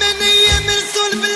ثمانية مرسول بالغي